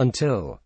Until